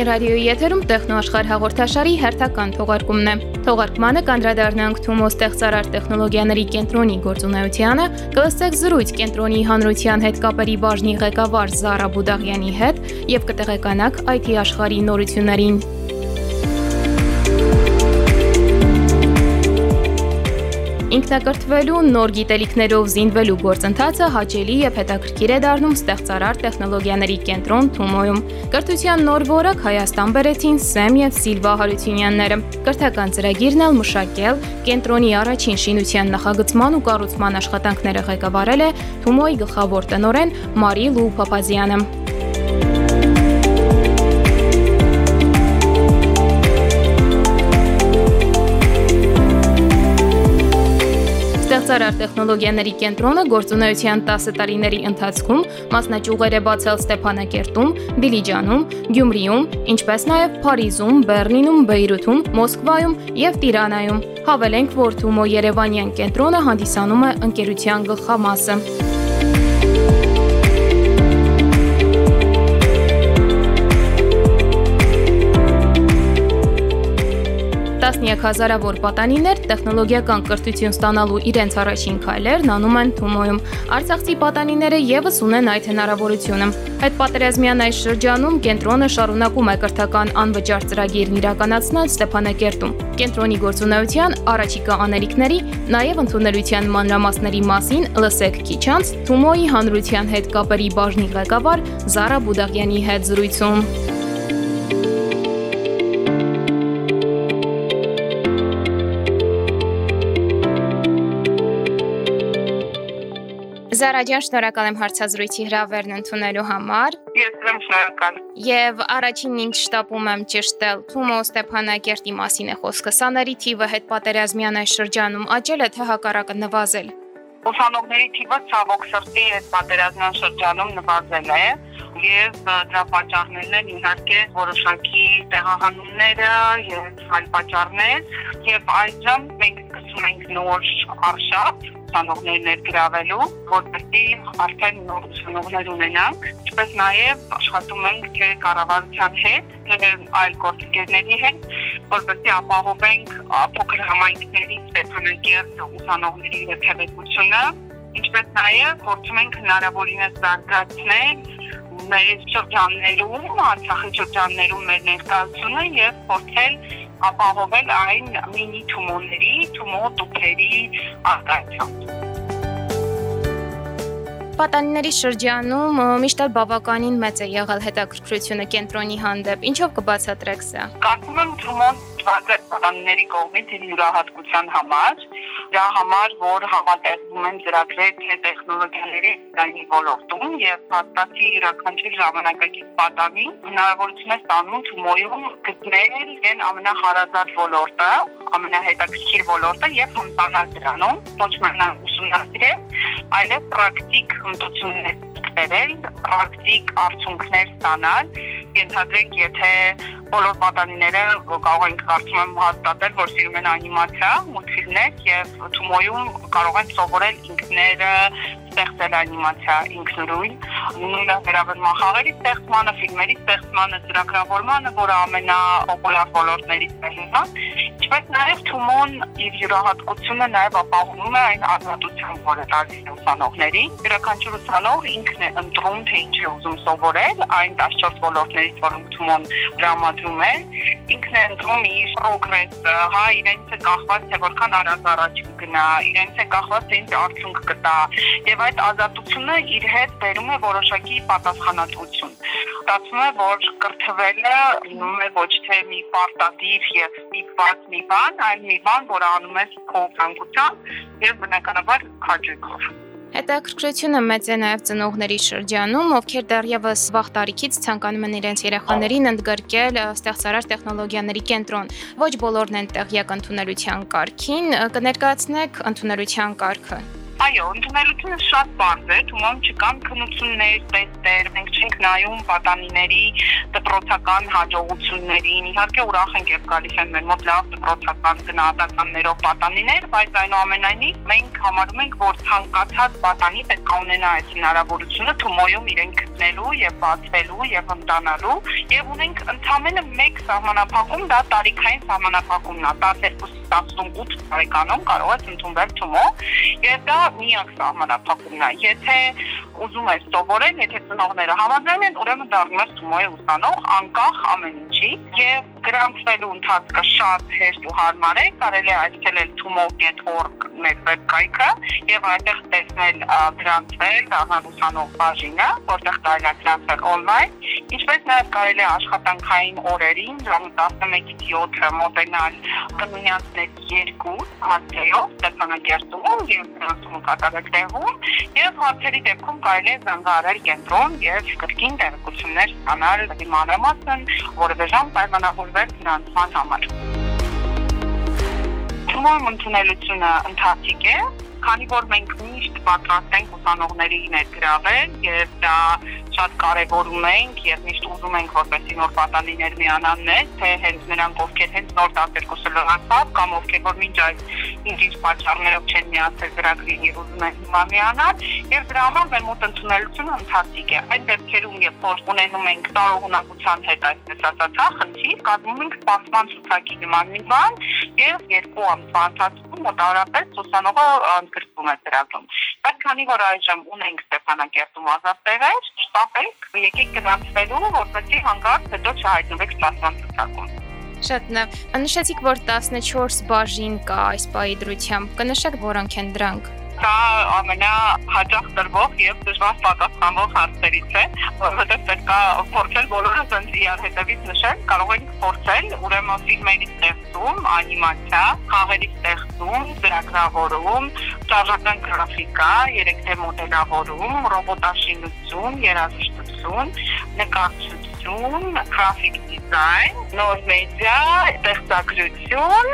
Հանրային ռադիոյի եթերում Տեխնոաշխարհ հաղորդաշարի հերթական թողարկումն է։ Թողարկմանը կանդրադառնանք Թումո ստեղծարար տեխնոլոգիաների կենտրոնի գործունեությանը, կլսեք զրույց կենտրոնի հանրության հետ կապերի բաժնի ղեկավար Զարա Բուդաղյանի հետ եւ կտեղեկանաք IT աշխարհի նորություններին։ Ինքնակրթվելու նոր գիտելիքներով զինվելու գործընթացը հաճելի եւ հետաքրքիր է դառնում ստեղծարար տեխնոլոգիաների կենտրոն Թումոյում։ Կրթության նոր ворակ Հայաստան բերեցին Սեմ եւ Սիլվա Հարությունյանները։ Կրթական ծրագիրն ալ մշակել կենտրոնի առաջին շինության նախագծման ու կառուցման աշխատանքները ղեկավարել է Թումոյի գլխավոր տնօրեն Մարի Լու Փապազյանը։ Ստեղծարար տեխնոլոգիաների կենտրոնը գործունեության 10 տարիների ընթացքում մասնաճյուղեր է բացել Ստեփանակերտում, Դիլիջանում, Գյումրիում, ինչպես նաև Փարիզում, Բեռլինում, Բեյրութում, Մոսկվայում եւ Տիրանայում։ Հավելենք, որ Թումո Երևանյան կենտրոնը հանդիսանում է ընկերության գլխամասը։ Տասնյակ հազարավոր պատանիներ տեխնոլոգիական կրթություն ստանալու իրենց առաջին քայլերն անում են Թումոյում։ Արցախցի պատանիները եւս ունեն այդ հնարավորությունը։ Այդ պատերազմյան այս շրջանում կենտրոնը շարունակում է կրթական անվճար ծրագիրն իրականացնել Ստեփանակերտում։ Կենտրոնի գործունեության առաջիկա անելիքների, նաև ընդունելության մանրամասների մասին լսեք քիչ անց Թումոյի հանրության հետ կապերի բաժնի ղեկավար Զարա Բուդաղյանի հետ զրույցում։ Զարաջան, շնորհակալ եմ հարցազրույցի հրավերն ընդունելու համար։ Ես եմ շնորհակալ։ Եվ առաջին ինձ շտապում եմ ճշտել Թումո Ստեփանակերտի մասին է խոսքը։ Սաների թիվը հետ պատերազմյան այս շրջանում աճել է թե հակառակը նվազել։ Ուսանողների թիվը ցավոք սրտի այդ պատերազմյան շրջանում նվազել է եւ դրա պատճառներն են իհարկե որոշակի տեղահանումները եւ այլ պատճառներ եւ այժմ մենք սկսում ենք նոր արշավ ուսանողներ ներգրավելու, որպեսզի արդեն նոր ուսանողներ ունենանք, ինչպես նաև աշխատում ենք թե կառավարության հետ, թե այլ գործընկերների հետ, որպեսզի ապահովենք փոքր համայնքների Ստեփանակերտ ուսանողների երթևեկությունը, ինչպես նաև փորձում ենք հնարավորինս զարգացնել մեր շրջաններում, Արցախի շրջաններում մեր ներկայությունը եւ փորձել ապահովել այն մինի թումոների, թումո տուփերի արտադրությամբ պատանիների շրջանում միշտ էլ բավականին մեծ է եղել հետաքրքրությունը կենտրոնի հանդեպ։ Ինչով կբացատրեք սա։ Կարծում եմ Թումոն ծրագրեր պատանիների կողմից իր յուրահատկության համար դրա համար, որ համատեղվում են ծրագրեր թե տեխնոլոգիաների դանի ոլորտում եւ հաստատի յուրաքանչյուր ժամանակակից պատանի հնարավորություն է ստանում Թումոյում գտնել իրեն ամենահարազատ ոլորտը, ամենահետաքրքիր ոլորտը եւ հմտանալ դրանում, ոչ միայն ուսումնասիրել, այլև պրակտիկ հմտություններ ստեղծել, պրակտիկ արդյունքներ ստանալ, ենթադրենք, եթե բոլոր պատանիները կարող են կարծում եմ հաստատել, որ սիրում են անիմացիա, մուլտֆիլմներ եւ Թումոյում կարող են սովորել ինքները ստեղծել անիմացիա ինքնուրույն, նույնը վերաբերում է խաղերի ստեղծմանը, ֆիլմերի ստեղծմանը, ծրագրավորմանը, որը ամենապոպուլյար ոլորտներից մեկն է, ինչպես նաև Թումոն իր յուրահատկությունը նաև ապահովում է այն ազատության, որը տալիս է ուսանողներին։ Յուրաքանչյուր ուսանող ինքն է ընտրում, թե ինչ է ուզում սովորել, այն 14 ոլորտներից, որոնք Թումոն դրամադրում է, ինքն է ընտրում իր պրոգրեսը, հա, իրենց է կախված թե որքան արագ առաջ գնա, իրենց է կախված թե ինչ արդյունք կտա, եւ այդ ազատությունը իր հետ բերում է որոշակի պատասխանատվություն ստացվում է, որ կրթվելը լինում է ոչ թե մի պարտադիր եւ ստիպված մի բան, այլ մի բան, որը անում ես քո ցանկությամբ եւ բնականաբար հաճույքով։ Հետաքրքրությունը մեծ է նաև ծնողների շրջանում, ովքեր դեռևս վաղ տարիքից ցանկանում են իրենց երեխաներին ընդգրկել ստեղծարար տեխնոլոգիաների կենտրոն։ Ոչ բոլորն են տեղյակ ընդունելության կարգին, կներկայացնեք ընդունելության կարգը։ Այո, ընդունելությունը շատ բարձ է, թվում չկան քննություններ, տեստեր, մենք չենք նայում պատանիների դպրոցական հաջողություններին։ Իհարկե ուրախ ենք եւ գալիս են մեր մոտ լավ դպրոցական գնահատականներով պատանիներ, բայց այնուամենայնիվ մենք համարում ենք, որ ցանկացած պատանի պետք է ունենա այդ հնարավորությունը Թումոյում իրեն գտնելու եւ բացվելու եւ ընտանալու եւ ունենք ընդամենը մեկ սահմանափակում, դա տարիքային սահմանափակումն է, 12 18 տարեկանում կարող ես ընդունվել Թումո եւ դա միակ սահմանափակումն է։ Եթե ուզում ես սովորել, եթե ծնողները համաձայն են, ուրեմն դառնում ես Թումոյի ուսանող, անկախ ամեն ինչի եւ գրանցվելու ընթացքը շատ հեշտ ու հարմար է, կարելի է այցելել tumo.org մեր վեբկայքը եւ այնտեղ տեսնել գրանցվել դառնալուսանող բաժինը, որտեղ կարելի է գրանցվել on-line, ինչպես նաեւ կարելի է աշխատանքային օրերին ժամը 11-ից 7-ը մոտենալ կնունյանցներ 2 հատերով Ստեփանագերտում եւ գրանցումը կատարել տեղում եւ հարցերի դեպքում կարելի է զանգահարել կենտրոն եւ կրկին տեղեկություններ ստանալ դիմանրամասն որևէ ժամ պայմանավորվել ֆինանսման համար։ Թումոյում ընդունելությունը ընթացիկ է, քանի որ մենք միշտ պատրաստ ենք ուսանողների ներգրավել եւ դա շատ կարևորում ենք եւ միշտ ուզում ենք որպեսի նոր պատանիներ միանան մեզ, թե հենց նրանք ովքեր հենց նոր դասերկուսը լրացավ կամ ովքեր որ մինչ այս ինչ-ինչ պատճառներով չեն միացել ծրագրին եւ ուզում են հիմա միանալ եւ դրա համար մեր մոտ ընդունելությունը ընթացիկ է։ Այդ դեպքերում երբ որ ունենում ենք տարողունակության հետ այսպես ասած, խնդիր, կազմում ենք սպասման ցուցակի նման մի բան եւ երկու ամսվա ընթացքում մոտավորապես ուսանողը ընդգրկվում է ծրագրում։ Բայց քանի որ այժմ ունենք Ստեփանակերտում ազատ տեղեր, շտապեք, եկեք գնացվելու, որպեսզի հանկարծ հետո չհայտնվեք սպասման ցուցակում։ Շատ լավ։ Նշեցիք, որ 14 բաժին կա այս պահի դրությամբ։ Կնշեք որոնք են դրանք սա ամենահաճախ տրվող եւ դժվար պատասխանող հարցերից է, որովհետեւ պետք է փորձել բոլորը ցենց իրար հետևից նշել, կարող ենք փորձել, ուրեմն ֆիլմերի ստեղծում, անիմացիա, խաղերի ստեղծում, ծրագրավորում, շարժական գրաֆիկա, 3D մոդելավորում, ռոբոտաշինություն, երաժշտություն, նկարչություն, գրաֆիկ դիզայն, նոր մեդիա, ստեղծագրություն,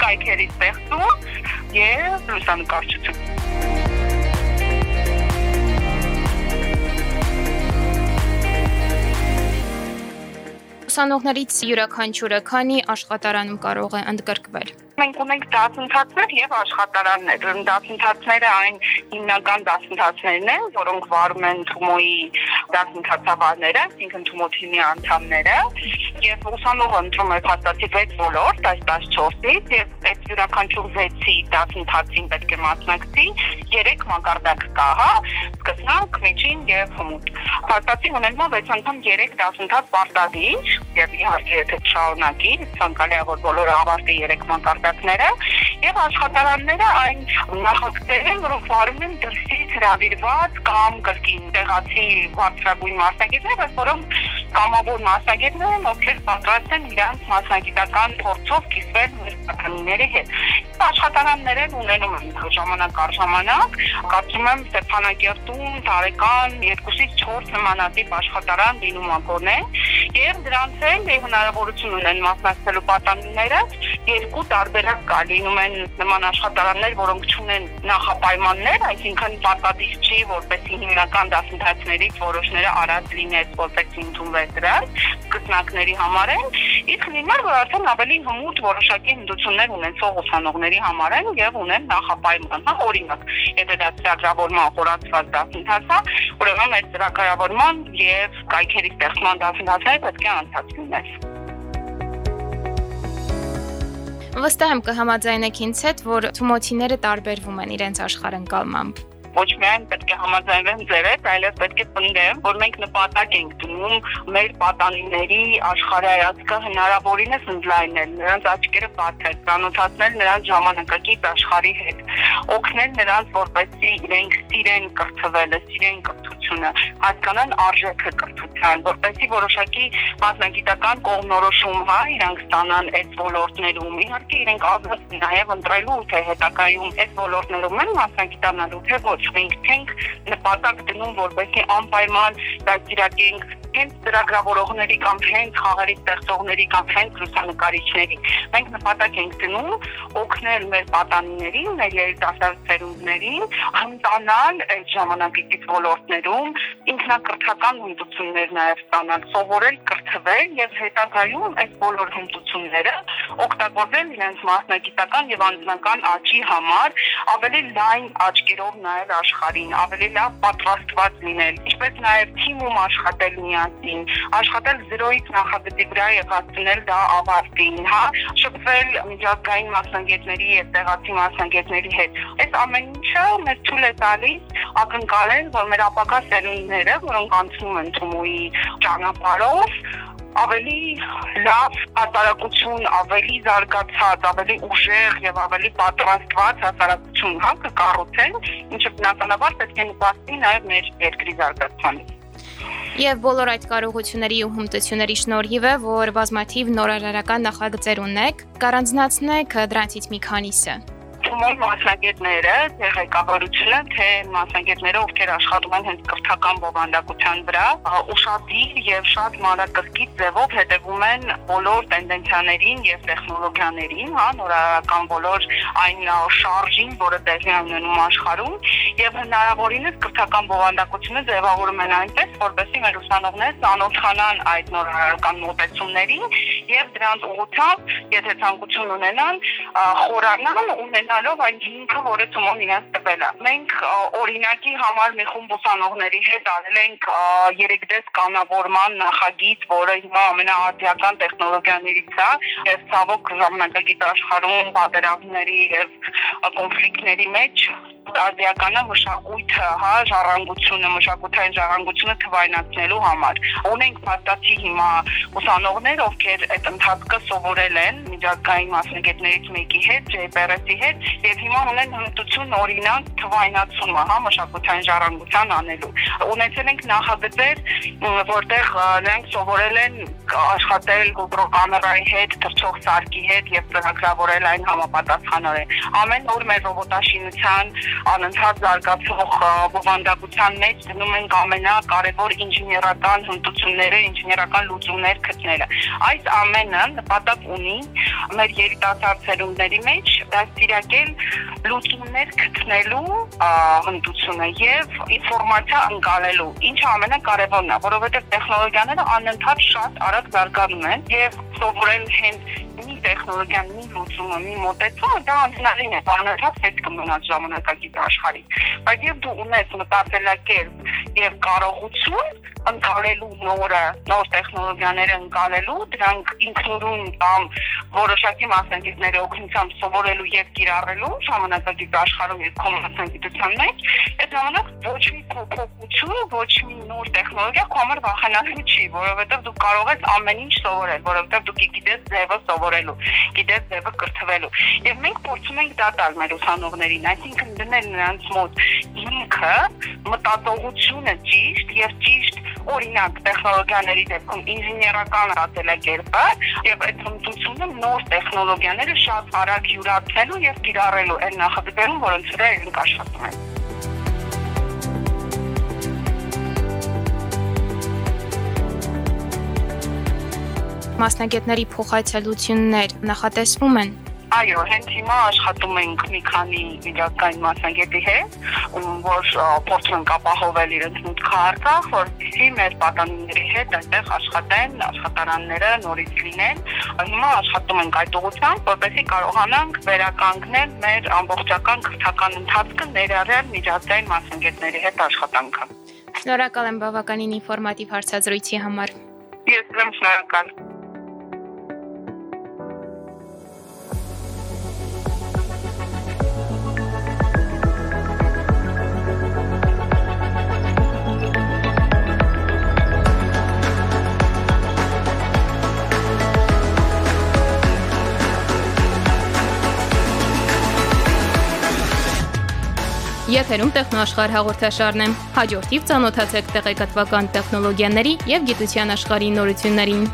կայքերի ստեղծում եւ լուսանկարչություն։ ուսանողներից յուրաքանչյուրը քանի աշխատարանում կարող է ընդգրկվել մենք ունենք դասընթացներ եւ աշխատարաններ։ Դասընթացները այն հիմնական դասընթացներն են, որոնք վարում են Թումոյի դասընթացավարները, այսինքն Թումո թիմի անդամները, եւ ուսանողը ընտրում է փաստացի 6 ոլորտ, այս 14-ից եւ այդ յուրաքանչյուր 6-ի դասընթացին պետք է մասնակցի 3 մակարդակ կա, հա, սկսնակ, միջին եւ հմուտ։ Փաստացի ունենալու 6 անգամ 3 դասընթաց պարտադիր եւ իհարկե եթե շարունակի, ցանկալի է որ բոլորը ավարտի 3 մակարդակները եւ աշխատարանները այն նախագծեր են, որոնք վարում են դրսից հravirված կամ կրկին տեղացի բարձրագույն մասնագետներ, որոնք կամավոր մասնագետներ են, ովքեր պատրաստ են իրանց մասնագիտական փորձով կիսվել մեր պատանիների հետ։ Աշխատարաններ են ունենում են ժամանակ առ ժամանակ, կարծում եմ Ստեփանակերտում տարեկան 2-ից 4 նմանատիպ աշխատարան լինում ակորն է եւ դրանց էլ հնարավորություն ունեն մասնակցելու պատանիները երկու տարբերակ կա լինում են նման աշխատարաններ, որոնք չունեն նախապայմաններ, այսինքն պարտադիր չի, որպեսի հիմնական դասընթացներից որոշները արած լինեն, որպեսի ընդունվեն դրանք գտնակների համար են, իսկ լինում որ արդեն ավելի հմուտ որոշակի հնդություններ ունեցող ուսանողների համար են եւ ունեն նախապայման, հա, օրինակ, եթե դա ծրագրավորման խորացված դասընթաց է, ուրեմն այդ ծրագրավորման եւ կայքերի ստեղծման դասընթացները պետք է անցած լինեն։ Վստահ եմ կհամաձայնեք ինձ հետ, որ թումոթիները տարբերվում են իրենց աշխարհընկալմամբ ոչ միայն պետք է համաձայնվեմ ձեր հետ, այլև պետք է պնդեմ, որ մենք նպատակ ենք դնում մեր պատանիների աշխարհայացքը հնարավորինս ընդլայնել, նրանց աչքերը բացել, ծանոթացնել նրանց ժամանակակից աշխարհի հետ, օգնել նրանց, որպեսզի իրենք սիրեն կրթվելը, սիրեն կրթությունը, հասկանան արժեքը կրթության, որպեսզի որոշակի մասնագիտական կողմնորոշում, հա, իրանք ստանան այդ ոլորտներում։ Իհարկե իրենք ազատ նաև ընտրելու թե հետակայում այդ ոլորտներում են մասնագիտանալու թե ոչ մենք չենք նպատակ դնում որպեսզի անպայման դաստիարակենք հենց ծրագրավորողների կամ հենց խաղերի ստեղծողների կամ հենց լուսանկարիչների։ Մենք նպատակ ենք դնում օգնել մեր պատանիներին, մեր երիտասարդ ծերունდներին հմտանալ այդ ժամանակակից ոլորտներում, ինքնակրթական հմտություններ նաև ստանալ, սովորել կրթվել եւ հետագայում այդ բոլոր հմտությունները օգտագործել իրենց մասնագիտական եւ անձնական աճի համար, ավելի լայն աչքերով նայել աշխարհին, ավելի լավ պատրաստված լինել, ինչպես նաև թիմում աշխատել միասին, աշխատել 0-ից նախագծի վրա եւ հասցնել դա ավարտին, հա, շփվել միջազգային մասնագետների եւ տեղացի մասնագետների հետ։ Այս ամեն ինչը մեզ թույլ է տալիս ակնկալել, որ մեր ապագա սերունդները, որոնք անցնում են Թումոյի ճանապարհով, ավելի լավ հասարակություն, ավելի զարգացած, ավելի ուժեղ եւ ավելի պատրաստված հասարակություն հա կկառուցեն, ինչը բնականաբար պետք է նպաստի նաեւ մեր երկրի զարգացմանը։ Եվ բոլոր այդ կարողությունների ու հմտությունների շնորհիվ է, որ բազմաթիվ նորարարական նախագծեր ունեք, կառանձնացնեք դրանցից մի քանիսը Թումոյի մասնագետները, թե ղեկավարությունը, թե մասնագետները, ովքեր աշխատում են հենց կրթական բովանդակության վրա, ուշադիր եւ շատ մանրակրկիտ ձևով հետևում են բոլոր տենդենցիաներին եւ տեխնոլոգիաներին, հա, նորարարական բոլոր այն շարժին, որը տեղի ունենում աշխարհում եւ հնարավորինս կրթական բովանդակությունը ձևավորում են այնպես, որպեսզի մեր ուսանողները ծանոթանան այդ նորարարական մոտեցումներին եւ դրանց ուղղությամբ, եթե ցանկություն ունենան, խորանալ ունենալ ունենալով այն հիմքը, որը Թումոն իրենց տվել է։ Մենք օրինակի համար մի խումբ ուսանողների հետ արել ենք երեքդես կանավորման նախագիծ, որը հիմա ամենաարդիական տեխնոլոգիաներից է, եւ ցավոք ժամանակակից աշխարհում պատերազմների եւ կոնֆլիկտների մեջ արդիականը մշակույթը, հա, ժառանգությունը, մշակութային ժառանգությունը թվայնացնելու համար։ Ունենք փաստացի հիմա ուսանողներ, ովքեր այդ ընթացքը սովորել են միջազգային մասնագետներից մեկի հետ, JPRS-ի հետ, եւ հիմա ունեն հմտություն օրինակ թվայնացումը, հա, մշակութային ժառանգության անելու։ Ունեցել ենք նախագծեր, որտեղ նրանք սովորել են աշխատել GoPro կամերայի հետ, թռչող սարքի հետ եւ ծրագրավորել այն համապատասխանորեն։ Ամեն օր մեր ռոբոտաշինության անընդհատ զարգացող բովանդակության մեջ դնում ենք ամենակարևոր ինժեներական հմտությունները, ինժեներական լուծումներ գտնելը։ Այս ամենը նպատակ ունի մեր երիտասարդ ծերունդների մեջ դաստիարակել լուծումներ գտնելու հմտությունը եւ ինֆորմացիա ընկալելու, ինչը ամենակարևորն է, որովհետեւ տեխնոլոգիաները անընդհատ շատ արագ զարգանում են եւ սովորել հենց տեխնոլոգիան, մի լուծումը, մի մոտեցումը դա անհնարին է, բանալիորեն հետ կմնաց ժամանակակից աշխարհին։ Բայց եւ դու ունես մտածելակերպ եւ կարողություն ընկալելու նորը, նոր տեխնոլոգիաները ընկալելու, դրանք ինքնուրույն կամ որոշակի մասնագետների օգնությամբ սովորելու եւ կիրառելու ժամանակակից աշխարհում եւ կոմունիկացիան մեջ, այդ ժամանակ ոչ մի փոփոխություն, ոչ մի նոր տեխնոլոգիա քո համար վախենալու չի, որովհետեւ դու կարող ես ամեն ինչ սովորել, որովհետեւ դու գիտես ձևը սովորելու, գիտես ձևը կրթվելու։ Եվ մենք փորձում ենք դա տալ մեր ուսանողներին, այսինքն դնել նրանց մոտ ինքը մտածողությունը ճիշտ եւ ճիշտ օրինակ տեխնոլոգիաների դեպքում ինժեներական հատելակերպը եւ այդ հմտությունը նոր տեխնոլոգիաները շատ արագ յուրացնելու եւ կիրառելու այն նախագծերում, որոնց վրա իրենք աշխատում Մասնագետների փոխայցելություններ նախատեսվում են Այո, հենց հիմա աշխատում ենք մի քանի միջազգային մասնագետի հետ, որ փորձում են ապահովել իրենց մուտքը Արցախ, որպեսզի մեր պատանիների հետ այդտեղ աշխատեն, աշխատարանները նորից լինեն։ Հիմա աշխատում ենք այդ ուղղությամբ, որպեսզի կարողանանք վերականգնել մեր ամբողջական քրթական ընթացքը ներառյալ միջազգային մասնագետների հետ աշխատանքը։ Շնորհակալ եմ բավականին ինֆորմատիվ հարցազրույցի համար։ Ես եմ շնորհակալ։ Եթերում տեխնոաշխարհ հաղորդաշարն է։ Հաջորդիվ ծանոթացեք տեղեկատվական տեխնոլոգիաների եւ գիտության աշխարհի նորություններին։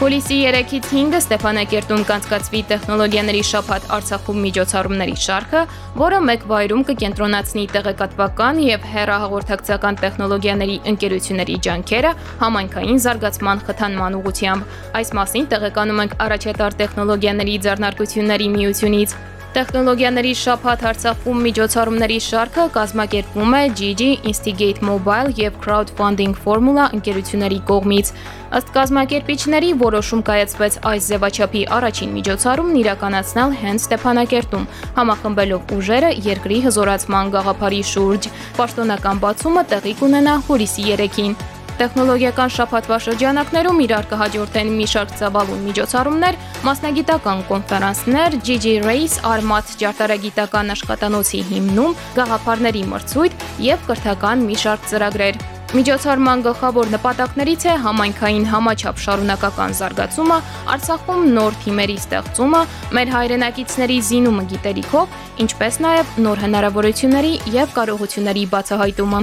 Հուլիսի 3-ից 5-ը Ստեփանակերտում կանցկացվի տեխնոլոգիաների շփաթ Արցախում միջոցառումների շարքը, որը մեկ վայրում կկենտրոնացնի տեղեկատվական եւ հեռահաղորդակցական տեխնոլոգիաների ընկերությունների ջանքերը համայնքային զարգացման խթանման ուղղությամբ։ Այս մասին տեղեկանում ենք առաջատար տեխնոլոգիաների ձեռնարկությունների միությունից։ Տեխնոլոգիաների շփաթ Արցախում միջոցառումների շարքը կազմակերպվում է GG Instigate Mobile եւ Crowdfunding Formula ընկերությունների կողմից։ Ըստ կազմակերպիչների որոշում կայացվեց այս ձևաչափի առաջին միջոցառումն իրականացնել հենց Ստեփանակերտում, համախմբելով ուժերը երկրի հզորացման գաղափարի շուրջ։ Պաշտոնական բացումը տեղի կունենա հուլիսի 3-ին։ Տեխնոլոգիական շփաթվա շրջանակներում իրար կհաջորդեն մի շարք ծավալուն միջոցառումներ, մասնագիտական կոնֆերանսներ, GG Race, Armat ջարտարագիտական աշխատանոցի հիմնում, գաղափարների մրցույթ եւ կրթական մի շարք ծրագրեր։ Միջոցառման գլխավոր նպատակներից է համայնքային համաչափ շարունակական զարգացումը, Արցախում նոր թիմերի ստեղծումը, մեր հայրենակիցների զինումը գիտելիքով, ինչպես նաև նոր հնարավորությունների եւ կարողությունների բացահայտումը։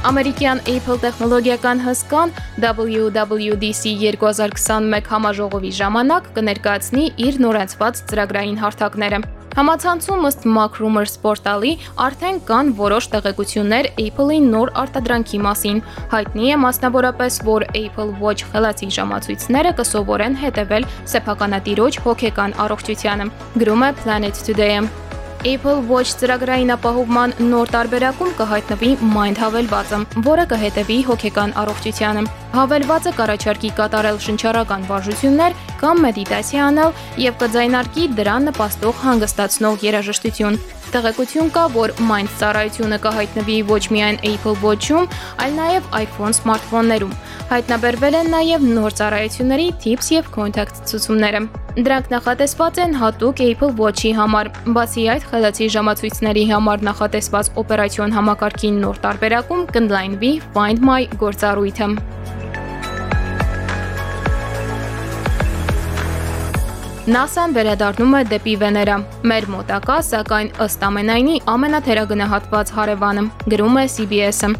Ամերիկյան Apple տեխնոլոգիական հսկան WWDC 2021 համաժողովի ժամանակ կներկայացնի իր նորացված ծրագրային հարթակները։ Համացանցում ըստ Macrumors պորտալի արդեն կան որոշ տեղեկություններ Apple-ի նոր արտադրանքի մասին։ Հայտնի է մասնավորապես, որ Apple Watch խելացի ժամացույցները կսովորեն հետևել սեփականատիրոջ հոգեկան առողջությանը։ Գրում է Planet Today-ը։ Apple Watch ծրագրային ապահովման նոր տարբերակում կհայտնվի Mind հավելվածը, որը կհետևի հոգեկան առողջությանը։ Հավելվածը կառաջարկի կատարել շնչառական վարժություններ կամ մեդիտացիա անել եւ կձայնարկի դրան նպաստող հանգստացնող երաժշտություն։ Տեղեկություն կա, որ Mind ծառայությունը կհայտնվի ոչ միայն Apple Watch-ում, այլ նաև iPhone սմարթֆոններում։ Հայտնաբերվել են նաև նոր ծառայությունների Tips եւ Contact ցուցումները։ Դրանք նախատեսված են հատուկ Apple Watch-ի համար։ Բացի այդ, խելացի ժամացույցների համար նախատեսված օպերացիոն համակարգի նոր տարբերակում կընդլայնվի Find My գործառույթը։ NASA-ն վերադառնում է դեպի Վեներա։ Մեր մոտակա, սակայն ըստ ամենայնի ամենաթերագնահատված հարևանը, գրում է CBS-ը։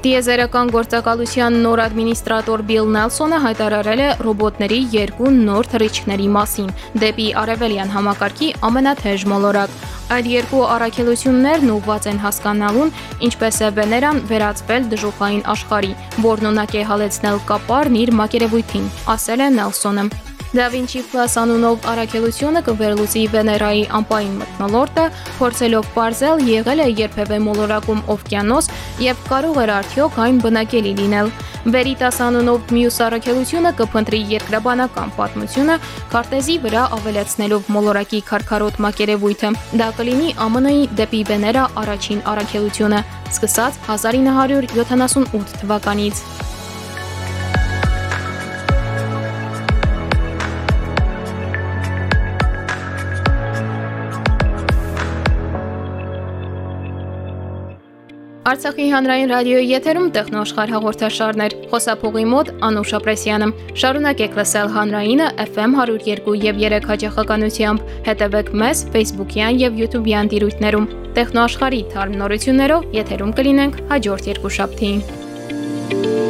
Տիեզերական գործակալության նոր ադմինիստրատոր Բիլ Նելսոնը հայտարարել է ռոբոտների երկու նոր թռիչքների մասին՝ դեպի արևելյան համակարգի ամենաթեժ մոլորակ։ Այդ երկու առաքելություններն ուղղված են հասկանալուն, ինչպես է Վեներան վերածվել դժոխային աշխարհի, որն ունակ է հալեցնել կապարն իր մակերևույթին, ասել է Նելսոնը։ Da Vinci Plus անունով առաքելությունը կվերլուծի Վեներայի ամպային մթնոլորտը, փորձելով ողրել եղել է երբևէ մոլորակում օվկիանոս եւ կարող էր արդյոք այն բնակելի լինել։ Veritas անունով մյուս առաքելությունը կփնտրի երկրաբանական պատմությունը քարտեզի վրա ավելացնելով մոլորակի քարքարոտ մակերևույթը։ Դա կլինի ԱՄՆ-ի դեպի Վեներա առաջին առաքելությունը, սկսած 1978 թվականից։ Արցախի հանրային ռադիոյի եթերում տեխնոաշխարհ հաղորդաշարներ։ Խոսափողի մոտ Անուշ Ապրեսյանը։ Շարունակեք լսել հանրայինը FM 102 եւ 3 հաջողականությամբ։ Հետևեք մեզ Facebook-յան եւ YouTube-յան դիրույթներում։ Տեխնոաշխարհի թարմ նորություններով եթերում կլինենք հաջորդ երկու շաբթին։